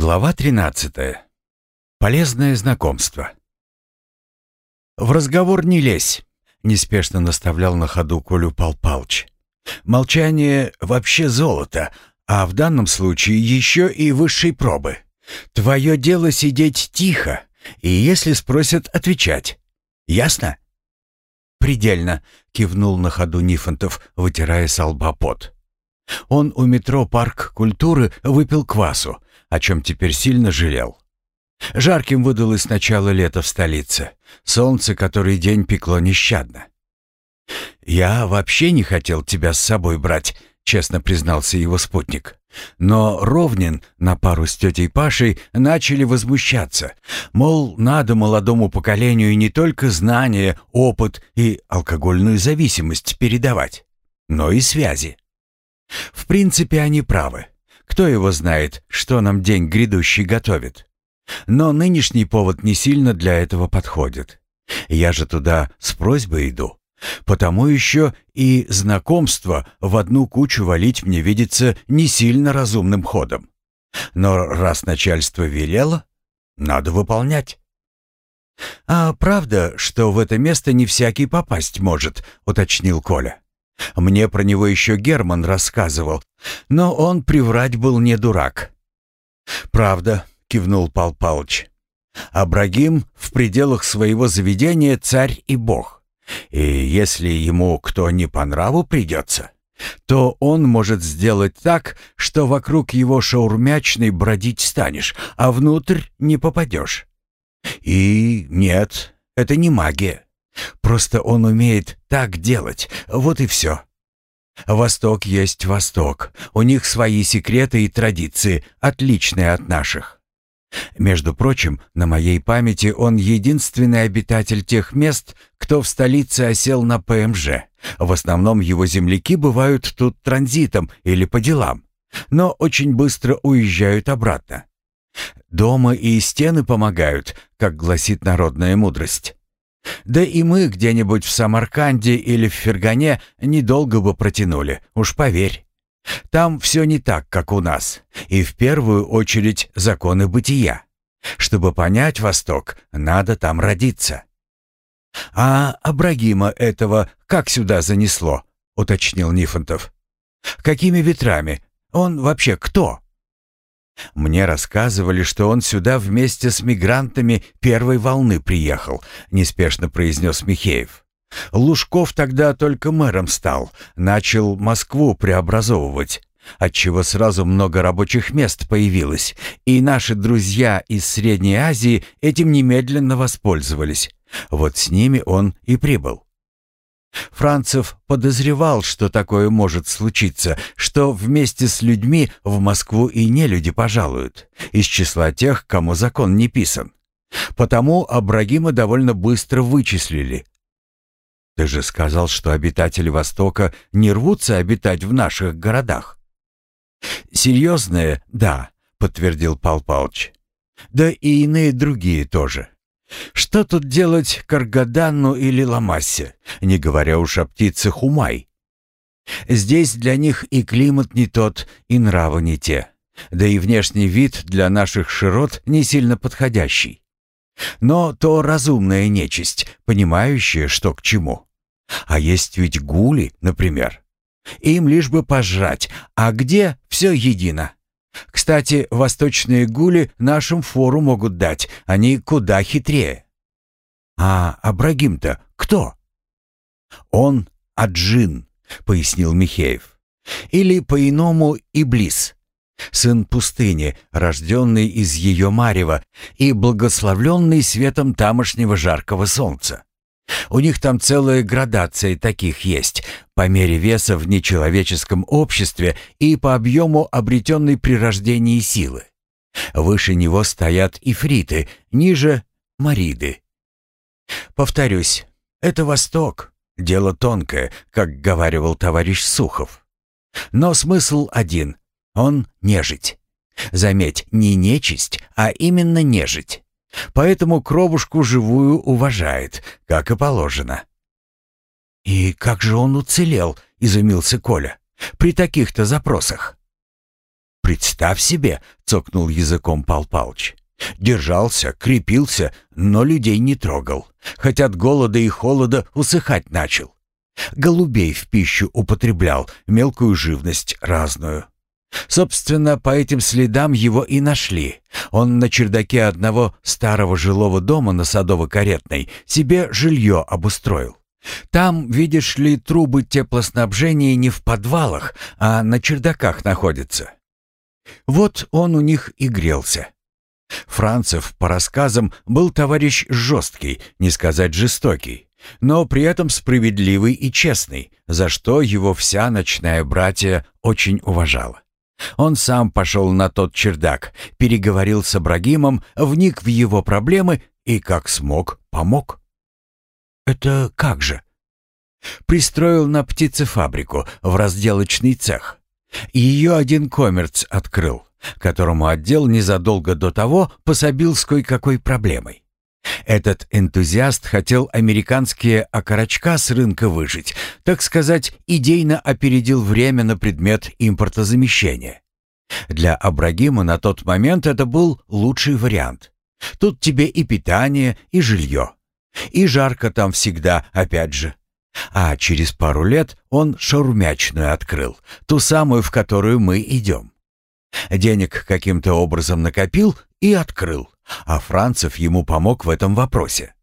Глава 13. Полезное знакомство. «В разговор не лезь», — неспешно наставлял на ходу Колю Пал Палыч. «Молчание вообще золото, а в данном случае еще и высшей пробы. Твое дело сидеть тихо, и если спросят, отвечать. Ясно?» «Предельно», — кивнул на ходу Нифонтов, вытирая с лба пот. Он у метро «Парк культуры» выпил квасу, о чем теперь сильно жалел. Жарким выдалось начало лета в столице. Солнце который день пекло нещадно. «Я вообще не хотел тебя с собой брать», — честно признался его спутник. Но Ровнин на пару с тетей Пашей начали возмущаться. Мол, надо молодому поколению не только знания, опыт и алкогольную зависимость передавать, но и связи. В принципе, они правы. Кто его знает, что нам день грядущий готовит? Но нынешний повод не сильно для этого подходит. Я же туда с просьбой иду. Потому еще и знакомство в одну кучу валить мне видится не сильно разумным ходом. Но раз начальство велело, надо выполнять. «А правда, что в это место не всякий попасть может?» — уточнил Коля. Мне про него еще Герман рассказывал, но он приврать был не дурак. «Правда», — кивнул Пал Палыч. «Абрагим в пределах своего заведения царь и бог. И если ему кто не по нраву придется, то он может сделать так, что вокруг его шаурмячной бродить станешь, а внутрь не попадешь. И нет, это не магия. Просто он умеет так делать, вот и все. Восток есть Восток. У них свои секреты и традиции, отличные от наших. Между прочим, на моей памяти он единственный обитатель тех мест, кто в столице осел на ПМЖ. В основном его земляки бывают тут транзитом или по делам, но очень быстро уезжают обратно. Дома и стены помогают, как гласит народная мудрость. Да и мы где-нибудь в Самарканде или в Фергане недолго бы протянули, уж поверь. Там все не так, как у нас, и в первую очередь законы бытия. Чтобы понять Восток, надо там родиться. «А Абрагима этого как сюда занесло?» — уточнил Нифонтов. «Какими ветрами? Он вообще кто?» Мне рассказывали, что он сюда вместе с мигрантами первой волны приехал, неспешно произнес Михеев. Лужков тогда только мэром стал, начал Москву преобразовывать, отчего сразу много рабочих мест появилось, и наши друзья из Средней Азии этим немедленно воспользовались. Вот с ними он и прибыл. Францев подозревал, что такое может случиться, что вместе с людьми в Москву и не люди пожалуют, из числа тех, кому закон не писан. Потому Абрагима довольно быстро вычислили. Ты же сказал, что обитатели Востока не рвутся обитать в наших городах. Серьезные, да, подтвердил Пал Палыч. Да и иные другие тоже. Что тут делать Каргаданну или Ламассе, не говоря уж о птице Хумай? Здесь для них и климат не тот, и нравы не те, да и внешний вид для наших широт не сильно подходящий. Но то разумная нечисть, понимающая, что к чему. А есть ведь гули, например. Им лишь бы пожрать, а где — все едино. Кстати, восточные гули нашим фору могут дать, они куда хитрее. А Абрагим-то кто? Он Аджин, пояснил Михеев. Или по-иному Иблис, сын пустыни, рожденный из ее марева и благословленный светом тамошнего жаркого солнца. У них там целая градация таких есть, по мере веса в нечеловеческом обществе и по объему обретенной при рождении силы. Выше него стоят ифриты, ниже — мариды. Повторюсь, это Восток, дело тонкое, как говаривал товарищ Сухов. Но смысл один — он нежить. Заметь, не нечисть, а именно нежить. Поэтому кровушку живую уважает, как и положено. «И как же он уцелел?» — изумился Коля. «При таких-то запросах». «Представь себе!» — цокнул языком Пал Палыч. Держался, крепился, но людей не трогал, хоть от голода и холода усыхать начал. Голубей в пищу употреблял, мелкую живность разную. Собственно, по этим следам его и нашли. Он на чердаке одного старого жилого дома на Садово-Каретной себе жилье обустроил. Там, видишь ли, трубы теплоснабжения не в подвалах, а на чердаках находятся. Вот он у них и грелся. Францев, по рассказам, был товарищ жесткий, не сказать жестокий, но при этом справедливый и честный, за что его вся ночная братья очень уважала. Он сам пошел на тот чердак, переговорил с Абрагимом, вник в его проблемы и, как смог, помог. «Это как же?» Пристроил на птицефабрику, в разделочный цех. Ее один коммерц открыл которому отдел незадолго до того пособил с кое-какой проблемой. Этот энтузиаст хотел американские окорочка с рынка выжить, так сказать, идейно опередил время на предмет импортозамещения. Для Абрагима на тот момент это был лучший вариант. Тут тебе и питание, и жилье. И жарко там всегда, опять же. А через пару лет он шаурмячную открыл, ту самую, в которую мы идем. Денег каким-то образом накопил и открыл, а Францев ему помог в этом вопросе.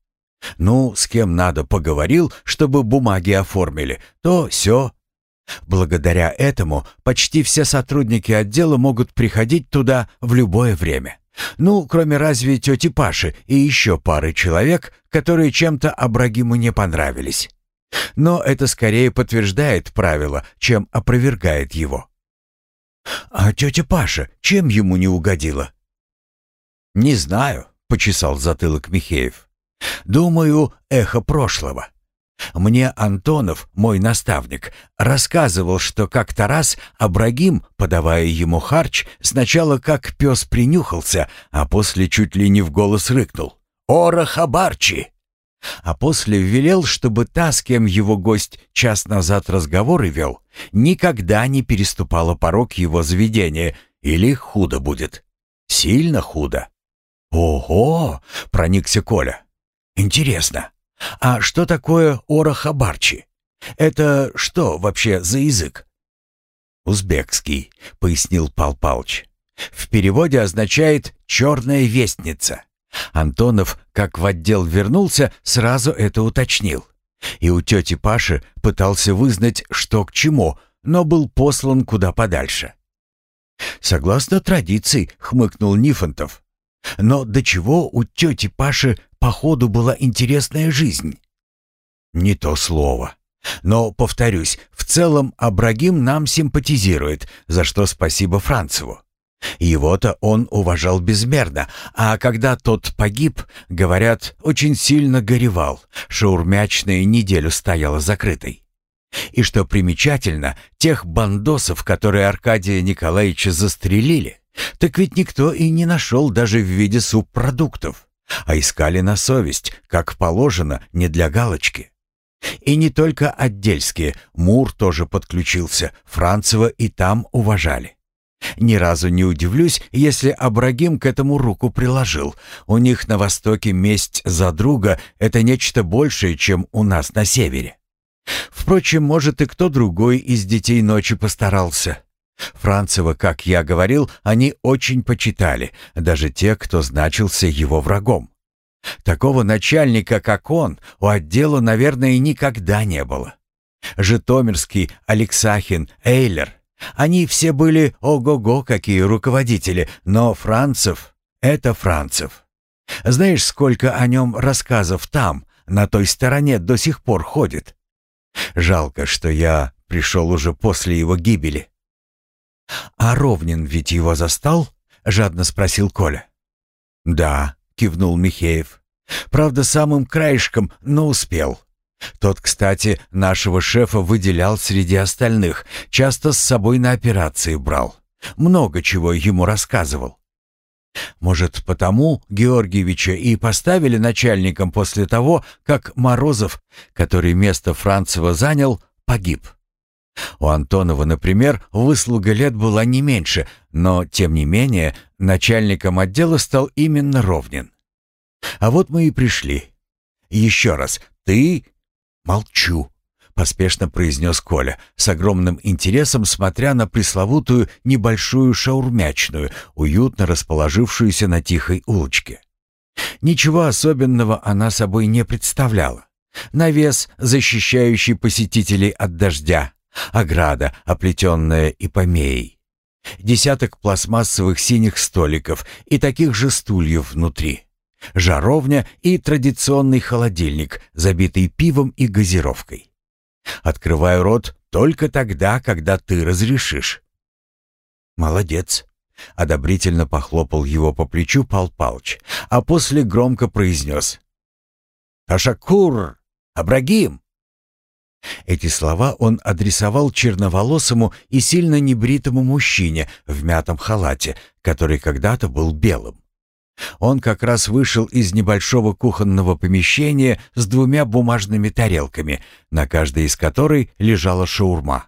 Ну, с кем надо поговорил, чтобы бумаги оформили, то все. Благодаря этому почти все сотрудники отдела могут приходить туда в любое время. Ну, кроме разве тети Паши и еще пары человек, которые чем-то Абрагиму не понравились. Но это скорее подтверждает правило, чем опровергает его. «А тетя Паша чем ему не угодила?» «Не знаю», — почесал затылок Михеев. «Думаю, эхо прошлого. Мне Антонов, мой наставник, рассказывал, что как-то раз Абрагим, подавая ему харч, сначала как пес принюхался, а после чуть ли не в голос рыкнул. «Ора хабарчи!» а после велел, чтобы та, с кем его гость час назад разговоры вел, никогда не переступала порог его заведения, или худо будет. Сильно худо. «Ого!» — проникся Коля. «Интересно, а что такое орахабарчи? Это что вообще за язык?» «Узбекский», — пояснил Пал Палыч. «В переводе означает «черная вестница». Антонов, как в отдел вернулся, сразу это уточнил. И у тети Паши пытался вызнать, что к чему, но был послан куда подальше. «Согласно традиции», — хмыкнул Нифонтов. «Но до чего у тети Паши походу была интересная жизнь?» «Не то слово. Но, повторюсь, в целом Абрагим нам симпатизирует, за что спасибо Францеву. Его-то он уважал безмерно, а когда тот погиб, говорят, очень сильно горевал, шаурмячная неделю стояла закрытой. И что примечательно, тех бандосов, которые Аркадия Николаевича застрелили, так ведь никто и не нашел даже в виде субпродуктов, а искали на совесть, как положено, не для галочки. И не только отдельские, Мур тоже подключился, Францева и там уважали. Ни разу не удивлюсь, если Абрагим к этому руку приложил. У них на Востоке месть за друга — это нечто большее, чем у нас на Севере. Впрочем, может и кто другой из детей ночи постарался. Францева, как я говорил, они очень почитали, даже те, кто значился его врагом. Такого начальника, как он, у отдела, наверное, никогда не было. Житомирский, Алексахин, Эйлер — они все были ого-го какие руководители, но Францев — это Францев. Знаешь, сколько о нем рассказов там, на той стороне до сих пор ходит? Жалко, что я пришел уже после его гибели. «А Ровнин ведь его застал?» — жадно спросил Коля. «Да», — кивнул Михеев. «Правда, самым краешком, но успел. Тот, кстати, нашего шефа выделял среди остальных, часто с собой на операции брал. Много чего ему рассказывал. Может, потому Георгиевича и поставили начальником после того, как Морозов, который место Францева занял, погиб. У Антонова, например, выслуга лет была не меньше, но, тем не менее, начальником отдела стал именно Ровнин. А вот мы и пришли. Еще раз, ты... Молчу, поспешно произнес Коля, с огромным интересом смотря на пресловутую небольшую шаурмячную, уютно расположившуюся на тихой улочке. Ничего особенного она собой не представляла. Навес, защищающий посетителей от дождя, ограда, оплетенная ипомеей, десяток пластмассовых синих столиков и таких же стульев внутри, жаровня и традиционный холодильник, забитый пивом и газировкой. Открываю рот только тогда, когда ты разрешишь. Молодец. Одобрительно похлопал его по плечу Пал Палыч, а после громко произнес. «Ташакур! Абрагим!» Эти слова он адресовал черноволосому и сильно небритому мужчине в мятом халате, который когда-то был белым. Он как раз вышел из небольшого кухонного помещения с двумя бумажными тарелками, на каждой из которой лежала шаурма.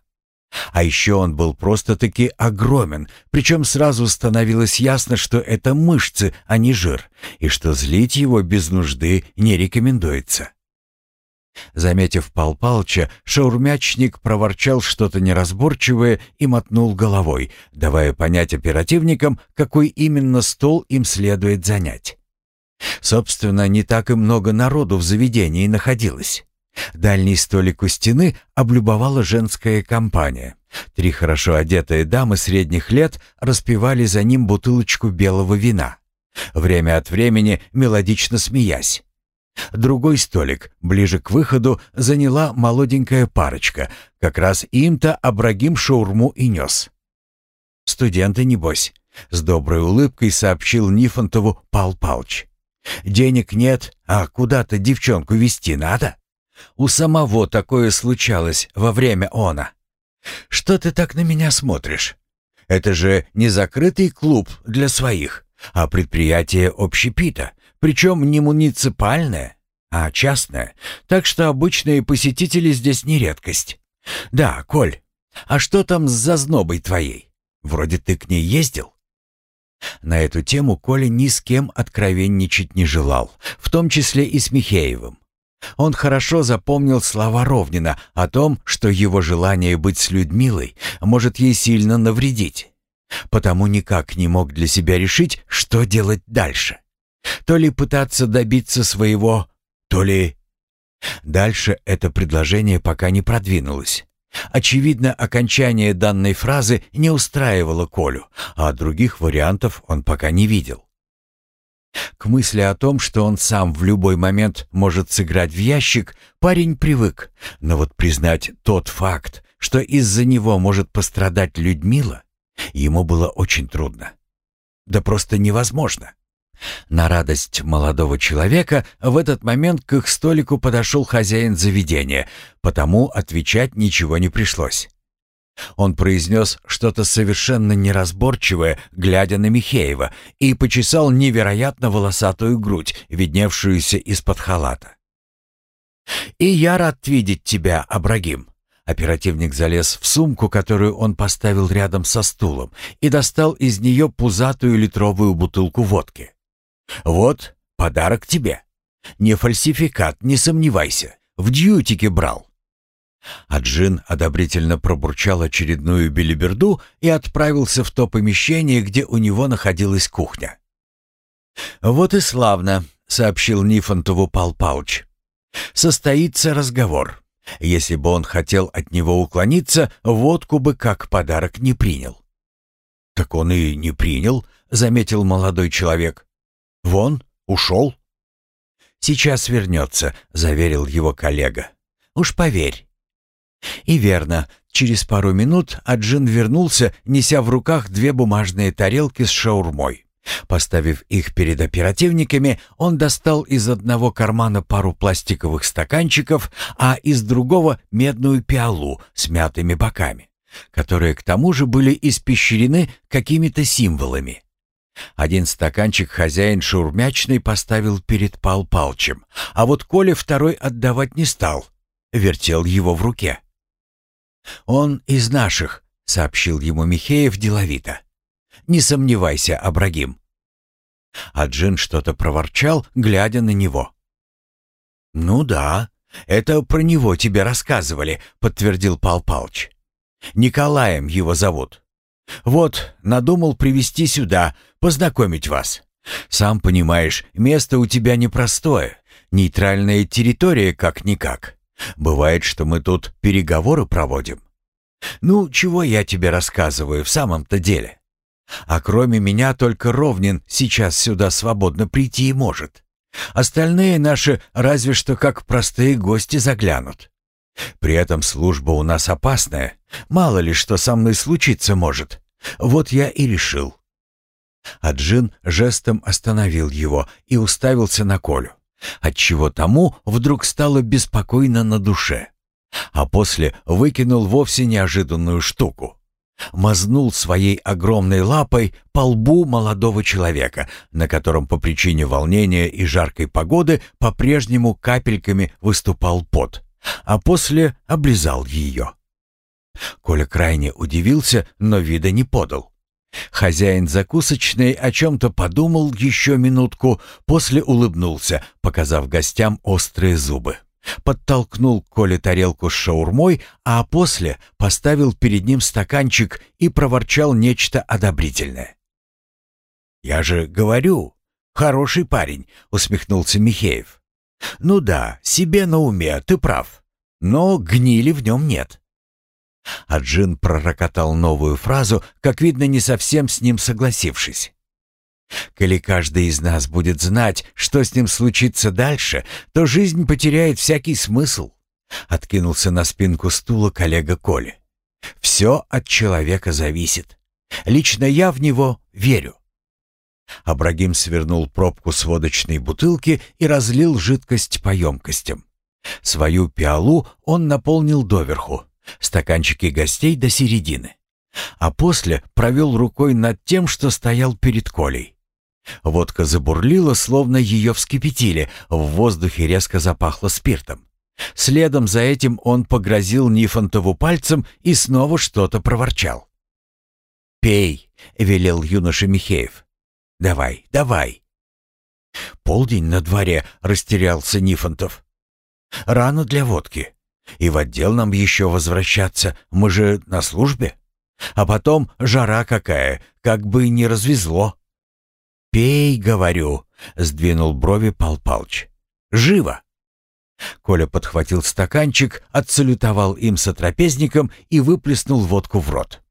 А еще он был просто-таки огромен, причем сразу становилось ясно, что это мышцы, а не жир, и что злить его без нужды не рекомендуется. Заметив Пал Палча, шаурмячник проворчал что-то неразборчивое и мотнул головой, давая понять оперативникам, какой именно стол им следует занять. Собственно, не так и много народу в заведении находилось. Дальний столик у стены облюбовала женская компания. Три хорошо одетые дамы средних лет распивали за ним бутылочку белого вина, время от времени мелодично смеясь. Другой столик, ближе к выходу, заняла молоденькая парочка. Как раз им-то Абрагим шаурму и нес. «Студенты, небось», — с доброй улыбкой сообщил Нифонтову Пал Палч. «Денег нет, а куда-то девчонку вести надо?» «У самого такое случалось во время она». «Что ты так на меня смотришь? Это же не закрытый клуб для своих, а предприятие общепита причем не муниципальное, а частное, так что обычные посетители здесь не редкость. Да, Коль, а что там с зазнобой твоей? Вроде ты к ней ездил?» На эту тему Коля ни с кем откровенничать не желал, в том числе и с Михеевым. Он хорошо запомнил слова Ровнина о том, что его желание быть с Людмилой может ей сильно навредить. Потому никак не мог для себя решить, что делать дальше. То ли пытаться добиться своего, то ли... Дальше это предложение пока не продвинулось. Очевидно, окончание данной фразы не устраивало Колю, а других вариантов он пока не видел. К мысли о том, что он сам в любой момент может сыграть в ящик, парень привык, но вот признать тот факт, что из-за него может пострадать Людмила, ему было очень трудно. Да просто невозможно. На радость молодого человека в этот момент к их столику подошел хозяин заведения, потому отвечать ничего не пришлось. Он произнес что-то совершенно неразборчивое, глядя на Михеева, и почесал невероятно волосатую грудь, видневшуюся из-под халата. «И я рад видеть тебя, Абрагим». Оперативник залез в сумку, которую он поставил рядом со стулом, и достал из нее пузатую литровую бутылку водки. «Вот, подарок тебе. Не фальсификат, не сомневайся. В дьютике брал». А Джин одобрительно пробурчал очередную билиберду и отправился в то помещение, где у него находилась кухня. «Вот и славно», — сообщил Нифонтову Пал Пауч. «Состоится разговор. Если бы он хотел от него уклониться, водку бы как подарок не принял». «Так он и не принял», — заметил молодой человек. «Вон, ушел». «Сейчас вернется», — заверил его коллега. «Уж поверь». И верно, через пару минут Аджин вернулся, неся в руках две бумажные тарелки с шаурмой. Поставив их перед оперативниками, он достал из одного кармана пару пластиковых стаканчиков, а из другого — медную пиалу с мятыми боками, которые к тому же были испещрены какими-то символами. Один стаканчик хозяин шурмячный поставил перед Пал Палчем, а вот Коля второй отдавать не стал, вертел его в руке. «Он из наших», — сообщил ему Михеев деловито. «Не сомневайся, Абрагим». А Джин что-то проворчал, глядя на него. «Ну да, это про него тебе рассказывали», — подтвердил Пал Палыч. «Николаем его зовут. Вот, надумал привести сюда, познакомить вас. Сам понимаешь, место у тебя непростое, нейтральная территория как-никак. Бывает, что мы тут переговоры проводим. Ну, чего я тебе рассказываю в самом-то деле? А кроме меня только Ровнин сейчас сюда свободно прийти и может. Остальные наши разве что как простые гости заглянут. При этом служба у нас опасная. Мало ли что со мной случиться может. Вот я и решил. А Джин жестом остановил его и уставился на Колю, отчего тому вдруг стало беспокойно на душе. А после выкинул вовсе неожиданную штуку. Мазнул своей огромной лапой по лбу молодого человека, на котором по причине волнения и жаркой погоды по-прежнему капельками выступал пот, а после облизал ее. Коля крайне удивился, но вида не подал. Хозяин закусочной о чем-то подумал еще минутку, после улыбнулся, показав гостям острые зубы. Подтолкнул Коле тарелку с шаурмой, а после поставил перед ним стаканчик и проворчал нечто одобрительное. «Я же говорю, хороший парень», — усмехнулся Михеев. «Ну да, себе на уме, ты прав. Но гнили в нем нет». А Джин пророкотал новую фразу, как видно, не совсем с ним согласившись. «Коли каждый из нас будет знать, что с ним случится дальше, то жизнь потеряет всякий смысл», — откинулся на спинку стула коллега Коли. «Все от человека зависит. Лично я в него верю». Абрагим свернул пробку с водочной бутылки и разлил жидкость по емкостям. Свою пиалу он наполнил доверху, стаканчики гостей до середины. А после провел рукой над тем, что стоял перед Колей. Водка забурлила, словно ее вскипятили, в воздухе резко запахло спиртом. Следом за этим он погрозил Нифонтову пальцем и снова что-то проворчал. «Пей», — велел юноша Михеев. «Давай, давай». «Полдень на дворе», — растерялся Нифонтов. «Рано для водки. И в отдел нам еще возвращаться, мы же на службе. А потом жара какая, как бы не развезло. «Пей, говорю», — сдвинул брови Пал Палыч. «Живо!» Коля подхватил стаканчик, отсалютовал им сотрапезником и выплеснул водку в рот.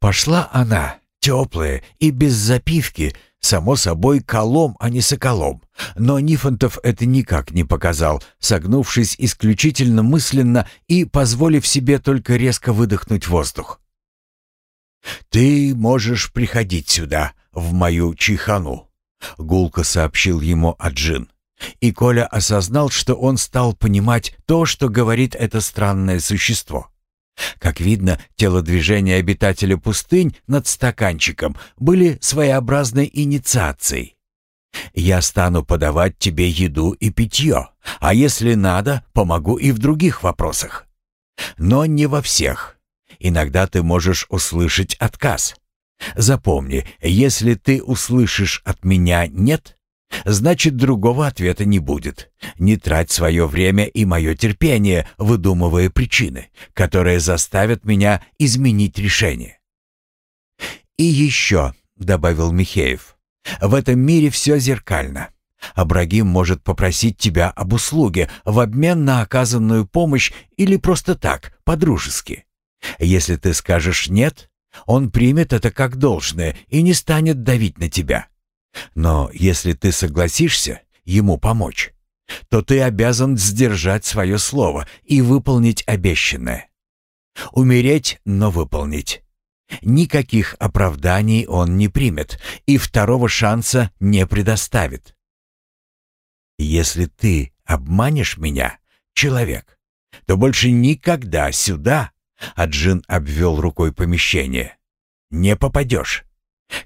Пошла она, теплая и без запивки, Само собой, колом, а не соколом. Но Нифонтов это никак не показал, согнувшись исключительно мысленно и позволив себе только резко выдохнуть воздух. «Ты можешь приходить сюда, в мою чайхану», — гулко сообщил ему Аджин. И Коля осознал, что он стал понимать то, что говорит это странное существо. Как видно, телодвижения обитателя пустынь над стаканчиком были своеобразной инициацией. «Я стану подавать тебе еду и питье, а если надо, помогу и в других вопросах. Но не во всех. Иногда ты можешь услышать отказ. Запомни, если ты услышишь от меня «нет», Значит, другого ответа не будет. Не трать свое время и мое терпение, выдумывая причины, которые заставят меня изменить решение. «И еще», — добавил Михеев, — «в этом мире все зеркально. Абрагим может попросить тебя об услуге в обмен на оказанную помощь или просто так, по-дружески. Если ты скажешь «нет», он примет это как должное и не станет давить на тебя. Но если ты согласишься ему помочь, то ты обязан сдержать свое слово и выполнить обещанное. Умереть, но выполнить. Никаких оправданий он не примет и второго шанса не предоставит. Если ты обманешь меня, человек, то больше никогда сюда, а Джин обвел рукой помещение, не попадешь.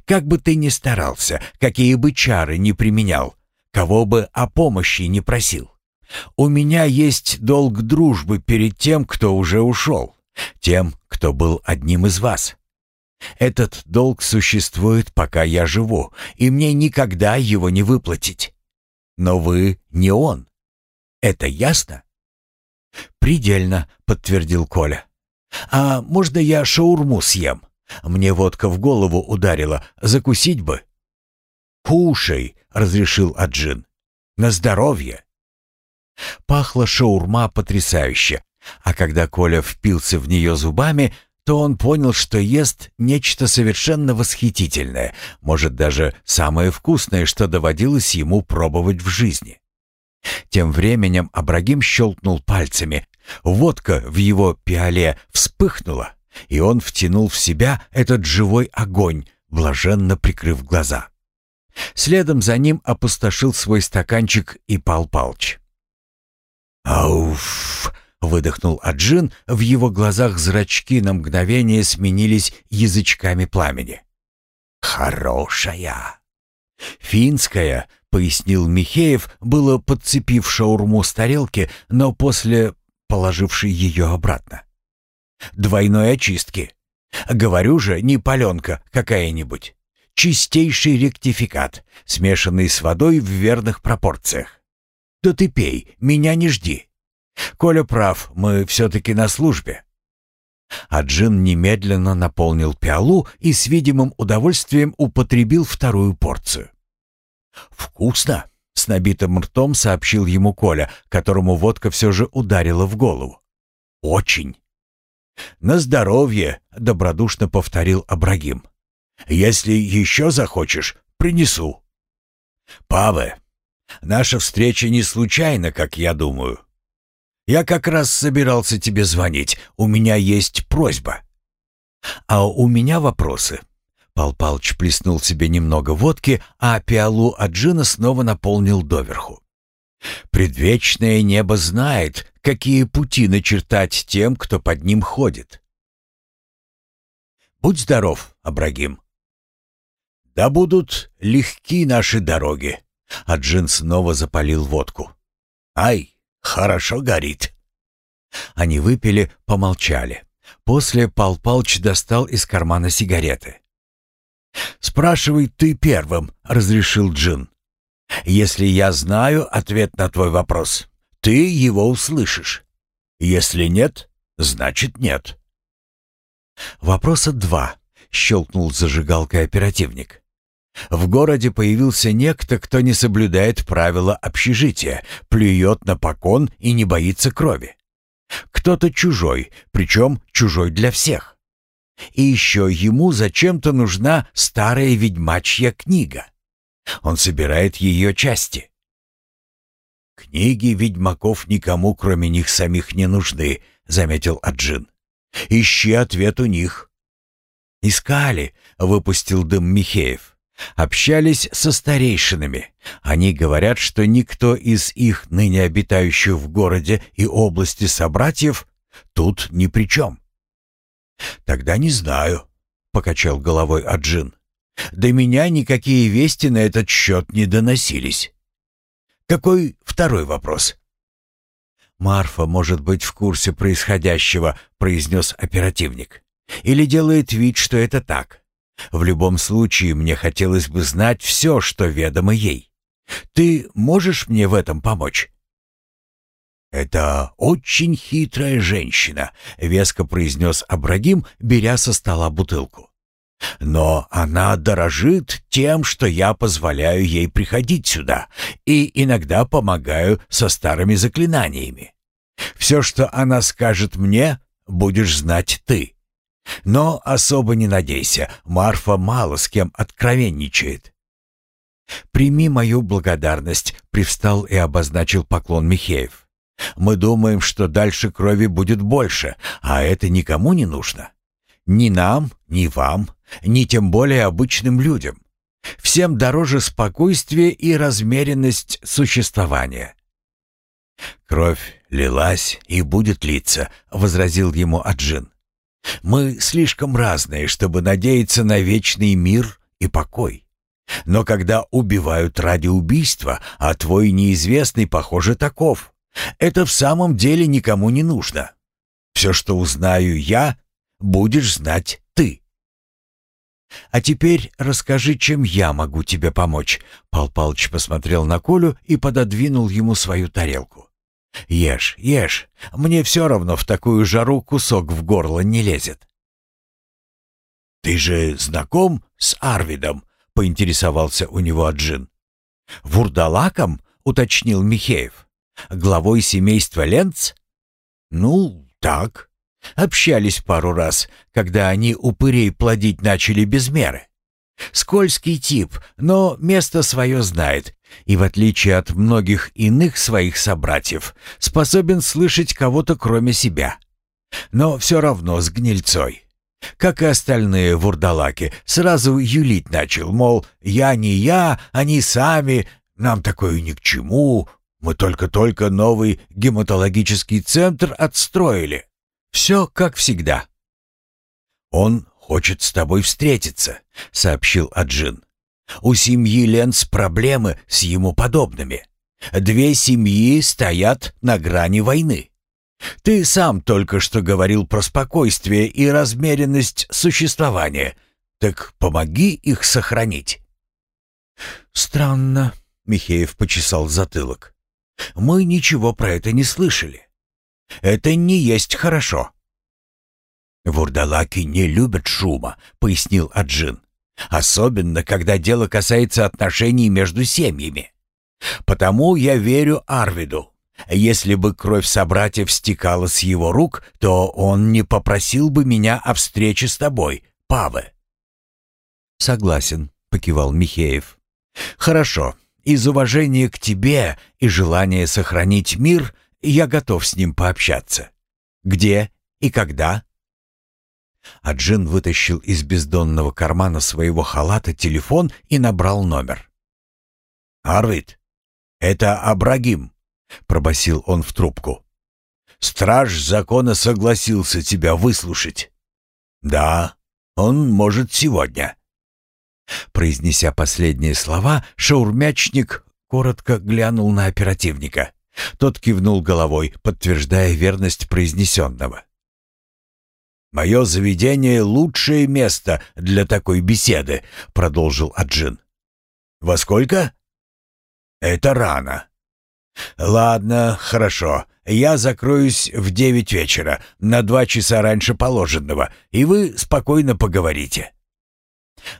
Как бы ты ни старался, какие бы чары ни применял, кого бы о помощи не просил. У меня есть долг дружбы перед тем, кто уже ушел, Тем, кто был одним из вас. Этот долг существует, пока я живу, и мне никогда его не выплатить. Но вы не он. Это ясно? Предельно, подтвердил Коля. А можно я шаурму съем? Мне водка в голову ударила, закусить бы. Кушай, разрешил Аджин. На здоровье. Пахла шаурма потрясающе, а когда Коля впился в нее зубами, то он понял, что ест нечто совершенно восхитительное, может, даже самое вкусное, что доводилось ему пробовать в жизни. Тем временем Абрагим щелкнул пальцами. Водка в его пиале вспыхнула, и он втянул в себя этот живой огонь, блаженно прикрыв глаза. Следом за ним опустошил свой стаканчик и Пал Палч. «Ауф!» Выдохнул Аджин, в его глазах зрачки на мгновение сменились язычками пламени. «Хорошая!» «Финская», — пояснил Михеев, было подцепив шаурму с тарелки, но после положивший ее обратно. «Двойной очистки. Говорю же, не паленка какая-нибудь. Чистейший ректификат, смешанный с водой в верных пропорциях. Да ты пей, меня не жди. Коля прав, мы все-таки на службе». А Джин немедленно наполнил пиалу и с видимым удовольствием употребил вторую порцию. «Вкусно!» — с набитым ртом сообщил ему Коля, которому водка все же ударила в голову. «Очень!» «На здоровье!» — добродушно повторил Абрагим. «Если еще захочешь, принесу». «Паве, наша встреча не случайна, как я думаю. Я как раз собирался тебе звонить. У меня есть просьба». «А у меня вопросы». Пал Палыч плеснул себе немного водки, а пиалу от джина снова наполнил доверху. «Предвечное небо знает, какие пути начертать тем, кто под ним ходит». «Будь здоров, Абрагим». «Да будут легки наши дороги», — Аджин снова запалил водку. «Ай, Хорошо горит». Они выпили, помолчали. После Пал Палч достал из кармана сигареты. «Спрашивай ты первым», — разрешил Джин. «Если я знаю ответ на твой вопрос, ты его услышишь. Если нет, значит нет». «Вопроса два», — щелкнул зажигалкой оперативник. В городе появился некто, кто не соблюдает правила общежития, плюет на покон и не боится крови. Кто-то чужой, причем чужой для всех. И еще ему зачем-то нужна старая ведьмачья книга. Он собирает ее части. «Книги ведьмаков никому, кроме них самих, не нужны», — заметил Аджин. «Ищи ответ у них». «Искали», — выпустил дым Михеев. Общались со старейшинами. Они говорят, что никто из их ныне обитающих в городе и области собратьев тут ни при чем. «Тогда не знаю», — покачал головой Аджин. «До меня никакие вести на этот счет не доносились». «Какой второй вопрос?» «Марфа может быть в курсе происходящего», — произнес оперативник. «Или делает вид, что это так. В любом случае, мне хотелось бы знать все, что ведомо ей. Ты можешь мне в этом помочь?» «Это очень хитрая женщина», — веско произнес Абрагим, беря со стола бутылку. «Но она дорожит тем, что я позволяю ей приходить сюда и иногда помогаю со старыми заклинаниями. Все, что она скажет мне, будешь знать ты. Но особо не надейся, Марфа мало с кем откровенничает. «Прими мою благодарность», — привстал и обозначил поклон Михеев. «Мы думаем, что дальше крови будет больше, а это никому не нужно. Ни нам, ни вам, ни тем более обычным людям. Всем дороже спокойствие и размеренность существования». «Кровь лилась и будет литься», — возразил ему Аджин. Мы слишком разные, чтобы надеяться на вечный мир и покой. Но когда убивают ради убийства, а твой неизвестный, похоже, таков, это в самом деле никому не нужно. Все, что узнаю я, будешь знать ты. «А теперь расскажи, чем я могу тебе помочь?» Пал Палыч посмотрел на Колю и пододвинул ему свою тарелку. «Ешь, ешь. Мне все равно в такую жару кусок в горло не лезет». «Ты же знаком с Арвидом?» — поинтересовался у него Аджин. «Вурдалаком?» — уточнил Михеев. «Главой семейства Ленц?» «Ну, так. Общались пару раз, когда они упырей плодить начали без меры. Скользкий тип, но место свое знает, и в отличие от многих иных своих собратьев, способен слышать кого-то кроме себя. Но все равно с гнильцой. Как и остальные вурдалаки, сразу юлить начал, мол, я не я, они сами, нам такое ни к чему, мы только-только новый гематологический центр отстроили. Все как всегда. «Он хочет с тобой встретиться», — сообщил Аджин. «У семьи Ленс проблемы с ему подобными. Две семьи стоят на грани войны. Ты сам только что говорил про спокойствие и размеренность существования. Так помоги их сохранить». «Странно», — Михеев почесал затылок. «Мы ничего про это не слышали. Это не есть хорошо». «Вурдалаки не любят шума», — пояснил Аджин. «Особенно, когда дело касается отношений между семьями. Потому я верю Арвиду. Если бы кровь собратьев стекала с его рук, то он не попросил бы меня о встрече с тобой, Паве». «Согласен», — покивал Михеев. «Хорошо. Из уважения к тебе и желания сохранить мир я готов с ним пообщаться. Где и когда?» А Джин вытащил из бездонного кармана своего халата телефон и набрал номер. «Арвид, это Абрагим», — пробасил он в трубку. «Страж закона согласился тебя выслушать». «Да, он может сегодня». Произнеся последние слова, шаурмячник коротко глянул на оперативника. Тот кивнул головой, подтверждая верность произнесенного. «Мое заведение — лучшее место для такой беседы», — продолжил Аджин. «Во сколько?» «Это рано». «Ладно, хорошо. Я закроюсь в девять вечера, на два часа раньше положенного, и вы спокойно поговорите.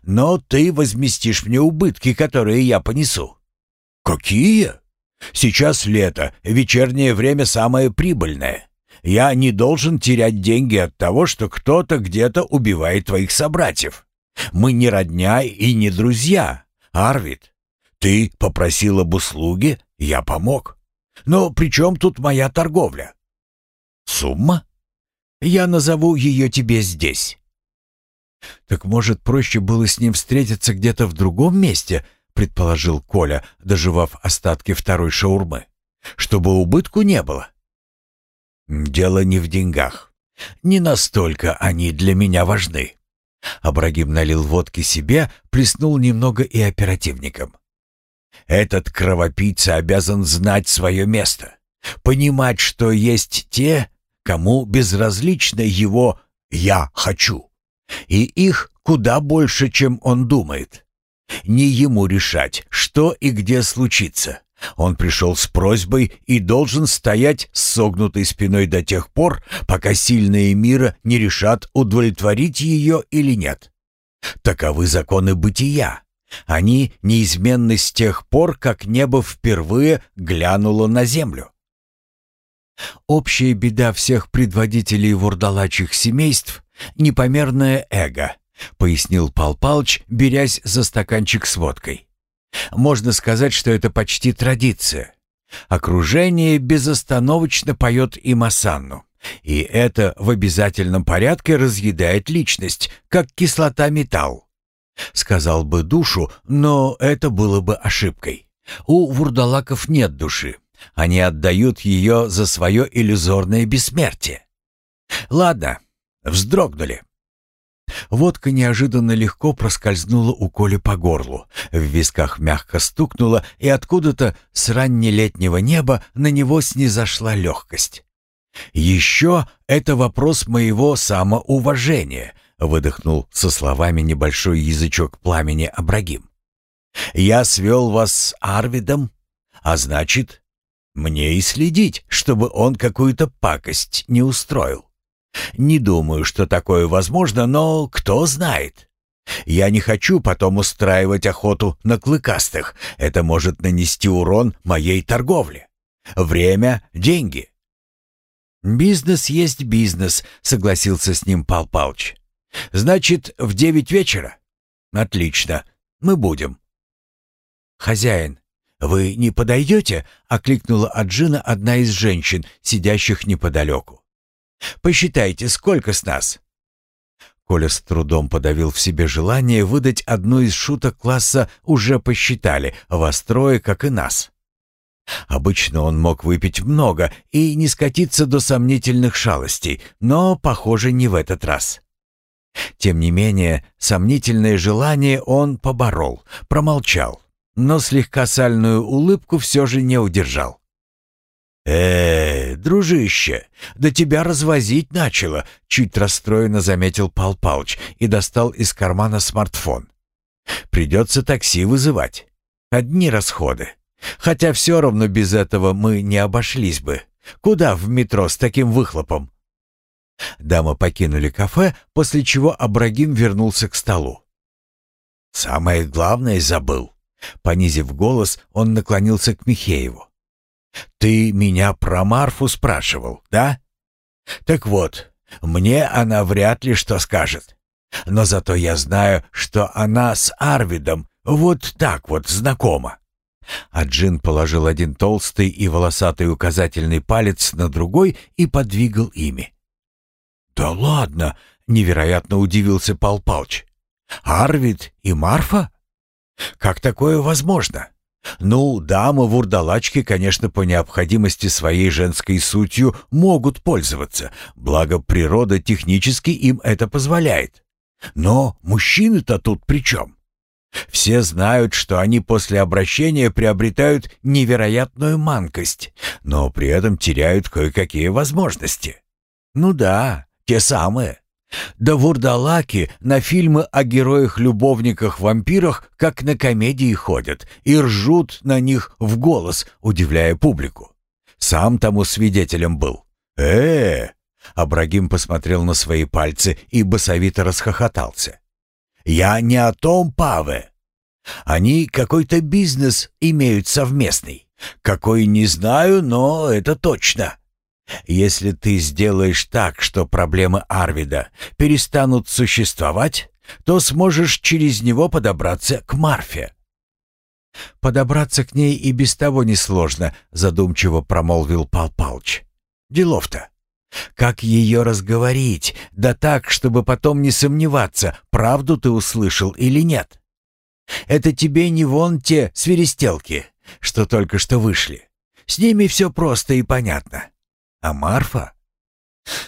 Но ты возместишь мне убытки, которые я понесу». «Какие?» «Сейчас лето, вечернее время самое прибыльное. Я не должен терять деньги от того, что кто-то где-то убивает твоих собратьев. Мы не родня и не друзья, Арвид. Ты попросил об услуге, я помог. Но при чем тут моя торговля? Сумма? Я назову ее тебе здесь. Так может, проще было с ним встретиться где-то в другом месте, предположил Коля, доживав остатки второй шаурмы, чтобы убытку не было. «Дело не в деньгах. Не настолько они для меня важны». Абрагим налил водки себе, плеснул немного и оперативникам. «Этот кровопийца обязан знать свое место, понимать, что есть те, кому безразлично его «я хочу», и их куда больше, чем он думает. Не ему решать, что и где случится. Он пришел с просьбой и должен стоять с согнутой спиной до тех пор, пока сильные мира не решат, удовлетворить ее или нет. Таковы законы бытия. Они неизменны с тех пор, как небо впервые глянуло на землю. Общая беда всех предводителей вурдалачих семейств — непомерное эго, пояснил Пал Палыч, берясь за стаканчик с водкой. Можно сказать, что это почти традиция. Окружение безостановочно поет им осанну. И это в обязательном порядке разъедает личность, как кислота металл. Сказал бы душу, но это было бы ошибкой. У вурдалаков нет души. Они отдают ее за свое иллюзорное бессмертие. Ладно, вздрогнули. Водка неожиданно легко проскользнула у Коли по горлу, в висках мягко стукнула, и откуда-то с раннелетнего неба на него снизошла легкость. «Еще это вопрос моего самоуважения», — выдохнул со словами небольшой язычок пламени Абрагим. «Я свел вас с Арвидом, а значит, мне и следить, чтобы он какую-то пакость не устроил. Не думаю, что такое возможно, но кто знает. Я не хочу потом устраивать охоту на клыкастых. Это может нанести урон моей торговле. Время — деньги. «Бизнес есть бизнес», — согласился с ним Пал Палыч. «Значит, в девять вечера?» «Отлично. Мы будем». «Хозяин, вы не подойдете?» — окликнула Аджина одна из женщин, сидящих неподалеку. «Посчитайте, сколько с нас?» Коля с трудом подавил в себе желание выдать одну из шуток класса «уже посчитали», вострое, как и нас. Обычно он мог выпить много и не скатиться до сомнительных шалостей, но, похоже, не в этот раз. Тем не менее, сомнительное желание он поборол, промолчал, но слегка сальную улыбку все же не удержал. «Э, дружище, да тебя развозить начало», — чуть расстроенно заметил Пал Палыч и достал из кармана смартфон. «Придется такси вызывать. Одни расходы. Хотя все равно без этого мы не обошлись бы. Куда в метро с таким выхлопом?» Дамы покинули кафе, после чего Абрагим вернулся к столу. «Самое главное забыл». Понизив голос, он наклонился к Михееву. «Ты меня про Марфу спрашивал, да? Так вот, мне она вряд ли что скажет. Но зато я знаю, что она с Арвидом вот так вот знакома. А Джин положил один толстый и волосатый указательный палец на другой и подвигал ими. «Да ладно!» — невероятно удивился Пал Палч. «Арвид и Марфа? Как такое возможно?» Ну, дамы-вурдалачки, конечно, по необходимости своей женской сутью могут пользоваться, благо природа технически им это позволяет. Но мужчины-то тут при чем? Все знают, что они после обращения приобретают невероятную манкость, но при этом теряют кое-какие возможности. Ну да, те самые. Да вурдалаки на фильмы о героях-любовниках-вампирах как на комедии ходят и ржут на них в голос, удивляя публику. Сам тому свидетелем был. э, -э Абрагим посмотрел на свои пальцы и басовито расхохотался. «Я не о том, Паве. Они какой-то бизнес имеют совместный. Какой не знаю, но это точно. Если ты сделаешь так, что проблемы Арвида перестанут существовать, то сможешь через него подобраться к Марфе. Подобраться к ней и без того несложно, задумчиво промолвил Пал Палч. Делов-то. Как ее разговорить, да так, чтобы потом не сомневаться, правду ты услышал или нет? Это тебе не вон те свиристелки, что только что вышли. С ними все просто и понятно. А Марфа?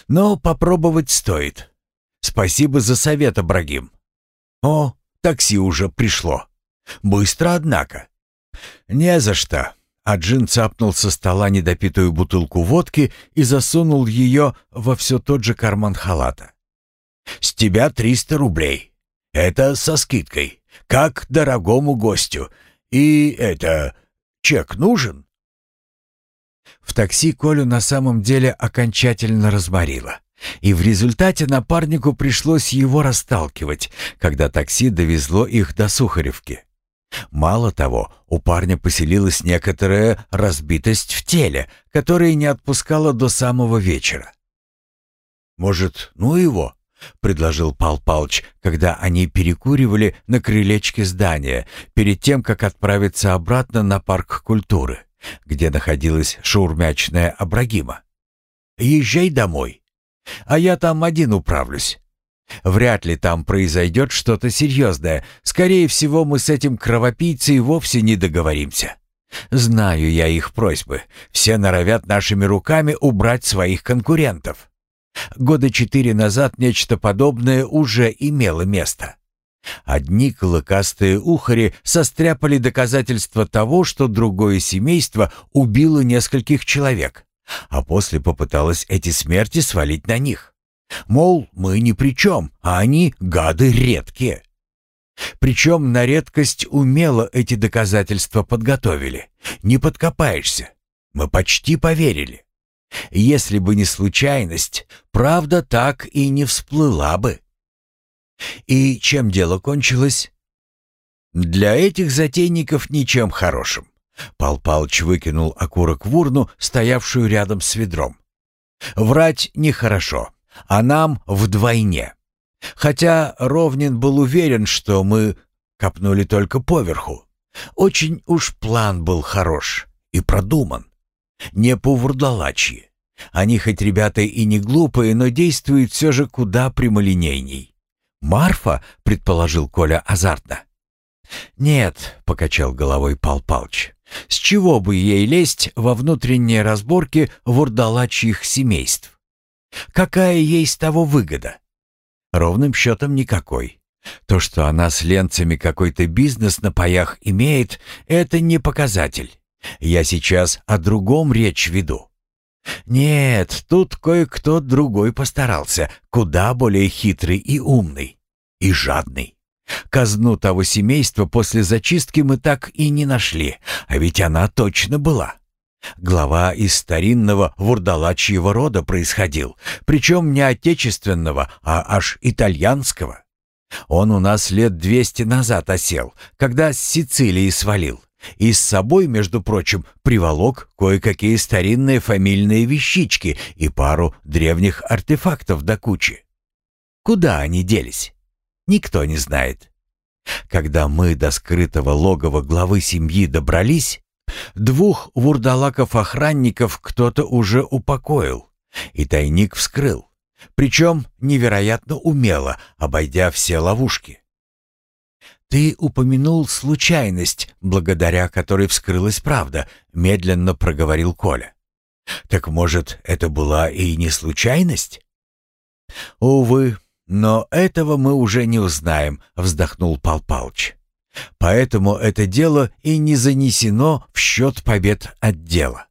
Но попробовать стоит. Спасибо за совет, Абрагим. О, такси уже пришло. Быстро, однако. Не за что. А Джин цапнул со стола недопитую бутылку водки и засунул ее во все тот же карман халата. «С тебя триста рублей. Это со скидкой. Как дорогому гостю. И это... Чек нужен?» В такси Колю на самом деле окончательно разморило. И в результате напарнику пришлось его расталкивать, когда такси довезло их до Сухаревки. Мало того, у парня поселилась некоторая разбитость в теле, которая не отпускала до самого вечера. «Может, ну его?» — предложил Пал Палыч, когда они перекуривали на крылечке здания, перед тем, как отправиться обратно на парк культуры где находилась шаурмячная Абрагима. «Езжай домой, а я там один управлюсь. Вряд ли там произойдет что-то серьезное. Скорее всего, мы с этим кровопийцей вовсе не договоримся. Знаю я их просьбы. Все норовят нашими руками убрать своих конкурентов. Года четыре назад нечто подобное уже имело место. Одни клыкастые ухари состряпали доказательства того, что другое семейство убило нескольких человек, а после попыталась эти смерти свалить на них. Мол, мы ни при чем, а они гады редкие. Причем на редкость умело эти доказательства подготовили. Не подкопаешься. Мы почти поверили. Если бы не случайность, правда так и не всплыла бы. И чем дело кончилось? Для этих затейников ничем хорошим. Пал Палыч выкинул окурок в урну, стоявшую рядом с ведром. Врать нехорошо, а нам вдвойне. Хотя Ровнин был уверен, что мы копнули только поверху. Очень уж план был хорош и продуман. Не по-вурдалачьи. Они хоть ребята и не глупые, но действуют все же куда прямолинейней. «Марфа?» — предположил Коля азартно. «Нет», — покачал головой Пал Палыч. «С чего бы ей лезть во внутренние разборки вурдалачьих семейств? Какая ей с того выгода? Ровным счетом никакой. То, что она с ленцами какой-то бизнес на паях имеет, это не показатель. Я сейчас о другом речь веду. Нет, тут кое-кто другой постарался, куда более хитрый и умный, и жадный. Казну того семейства после зачистки мы так и не нашли, а ведь она точно была. Глава из старинного вурдалачьего рода происходил, причем не отечественного, а аж итальянского. Он у нас лет двести назад осел, когда с Сицилии свалил. И с собой, между прочим, приволок кое-какие старинные фамильные вещички и пару древних артефактов до кучи. Куда они делись? Никто не знает. Когда мы до скрытого логова главы семьи добрались, Двух вурдалаков-охранников кто-то уже упокоил, и тайник вскрыл, причем невероятно умело, обойдя все ловушки. «Ты упомянул случайность, благодаря которой вскрылась правда», — медленно проговорил Коля. «Так, может, это была и не случайность?» «Увы, но этого мы уже не узнаем», — вздохнул Пал Палыч. Поэтому это дело и не занесено в счет побед отдела.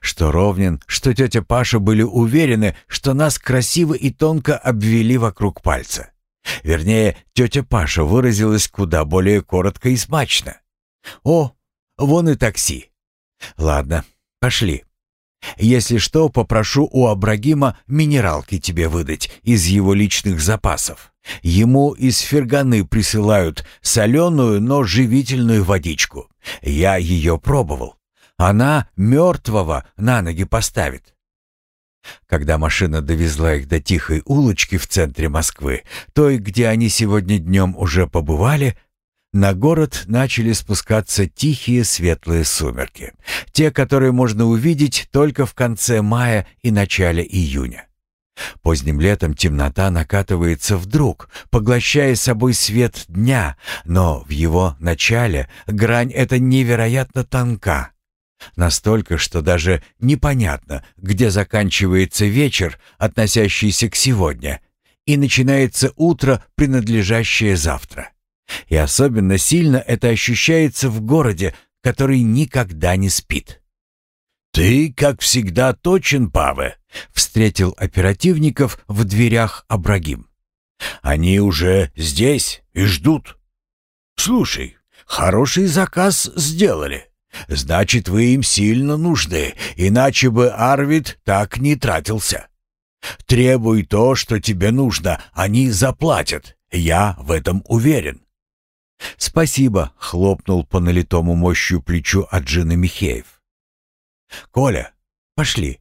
Что Ровнин, что тетя Паша были уверены, что нас красиво и тонко обвели вокруг пальца. Вернее, тетя Паша выразилась куда более коротко и смачно. «О, вон и такси. Ладно, пошли. Если что, попрошу у Абрагима минералки тебе выдать из его личных запасов. Ему из ферганы присылают соленую, но живительную водичку. Я ее пробовал. Она мертвого на ноги поставит. Когда машина довезла их до тихой улочки в центре Москвы, той, где они сегодня днем уже побывали, на город начали спускаться тихие светлые сумерки, те, которые можно увидеть только в конце мая и начале июня. Поздним летом темнота накатывается вдруг, поглощая собой свет дня, но в его начале грань эта невероятно тонка. Настолько, что даже непонятно, где заканчивается вечер, относящийся к сегодня, и начинается утро, принадлежащее завтра. И особенно сильно это ощущается в городе, который никогда не спит. «Ты, как всегда, точен, Паве», — встретил оперативников в дверях Абрагим. «Они уже здесь и ждут. Слушай, хороший заказ сделали. Значит, вы им сильно нужны, иначе бы Арвид так не тратился. Требуй то, что тебе нужно, они заплатят. Я в этом уверен». «Спасибо», — хлопнул по налитому мощью плечу Аджина Михеев. «Коля, пошли».